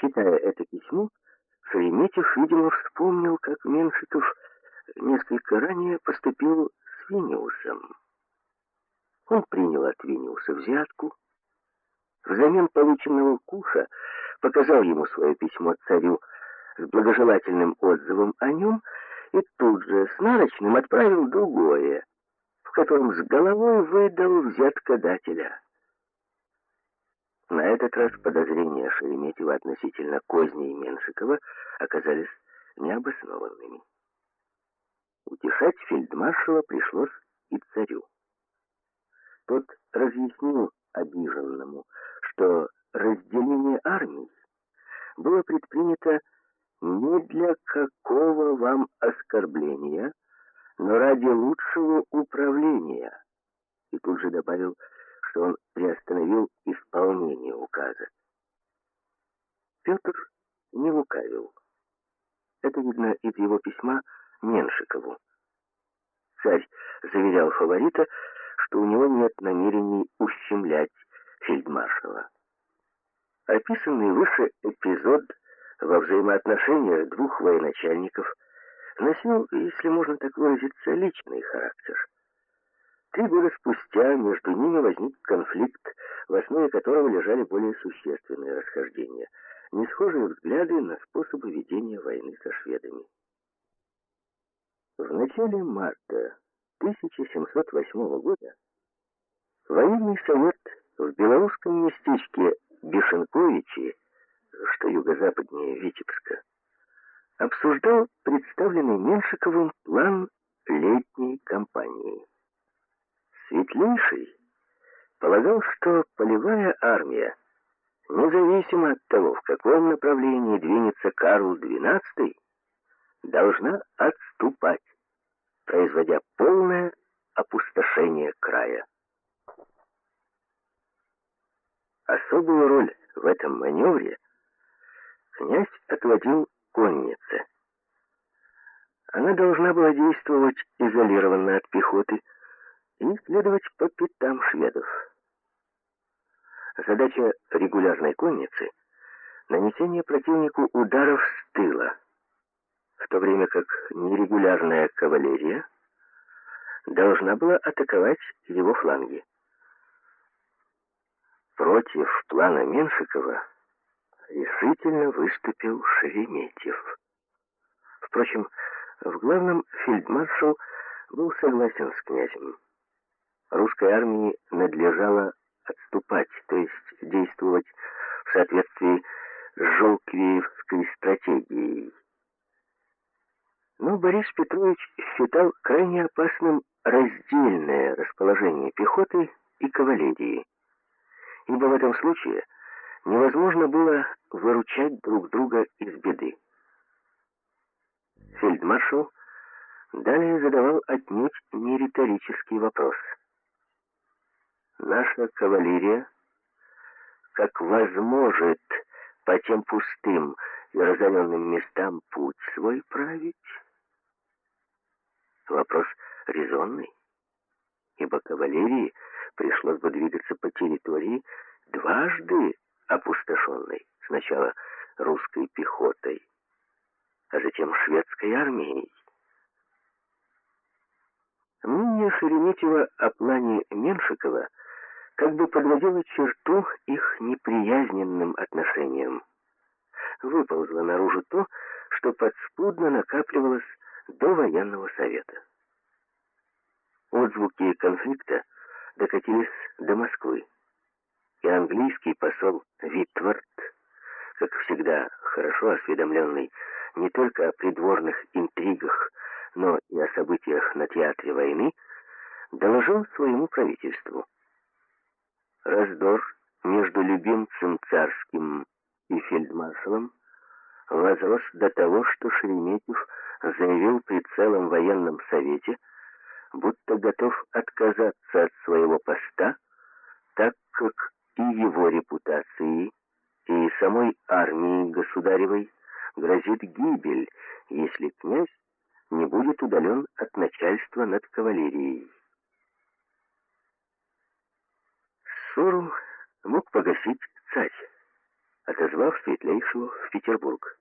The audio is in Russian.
Читая это письмо, Шереметьев, видимо, вспомнил, как Меншиков несколько ранее поступил с Виниусом. Он принял от Виниуса взятку, взамен полученного куша показал ему свое письмо царю с благожелательным отзывом о нем и тут же с нарочным отправил другое, в котором с головой выдал взяткодателя. На этот раз подозрения Шереметьева относительно козни Меншикова оказались необоснованными. Утешать фельдмаршала пришлось и царю. Тот разъяснил обиженному, что разделение армий было предпринято не для какого вам оскорбления, но ради лучшего управления, и тут же добавил, что он приостановил исполнение указа. Петр не лукавил. Это видно из его письма Меншикову. Царь заверял фаворита, что у него нет намерений ущемлять фельдмаршала. Описанный выше эпизод во взаимоотношениях двух военачальников носил, если можно так выразиться, личный характер. Три года спустя между ними возник конфликт, в основе которого лежали более существенные расхождения, несхожие взгляды на способы ведения войны со шведами. В начале марта 1708 года военный совет в белорусском местечке Бешенковичи, что юго-западнее Витебска, обсуждал представленный Меншиковым план летней кампании. Светлейший полагал, что полевая армия, независимо от того, в каком направлении двинется Карл XII, должна отступать, производя полное опустошение края. Особую роль в этом маневре князь отводил коннице. Она должна была действовать изолированно от пехоты, и следовать по пятам шведов. Задача регулярной конницы — нанесение противнику ударов с тыла, в то время как нерегулярная кавалерия должна была атаковать его фланги. Против плана Меншикова решительно выступил Шереметьев. Впрочем, в главном фельдмаршал был согласен с князем русской армии надлежало отступать, то есть действовать в соответствии с Жолквеевской стратегией. Но Борис Петрович считал крайне опасным раздельное расположение пехоты и кавалерии, ибо в этом случае невозможно было выручать друг друга из беды. Фельдмаршал далее задавал отнюдь не риторический вопрос – наша кавалерия, как возможет по тем пустым и разоренным местам путь свой править? Вопрос резонный, ибо кавалерии пришлось бы двигаться по территории дважды опустошенной, сначала русской пехотой, а затем шведской армией. Мнение Шереметьева о плане Меншикова – как бы подводила черту их неприязненным отношениям. Выползло наружу то, что подспудно накапливалось до военного совета. Отзвуки конфликта докатились до Москвы, и английский посол Витвард, как всегда хорошо осведомленный не только о придворных интригах, но и о событиях на театре войны, доложил своему правительству – Раздор между любимцем царским и фельдмаршалом возрос до того, что Шереметьев заявил при целом военном совете, будто готов отказаться от своего поста, так как и его репутации, и самой армии государевой грозит гибель, если князь не будет удален от начальства над кавалерией. Ссору мог погасить царь, отозвав Светлейшего в Петербург.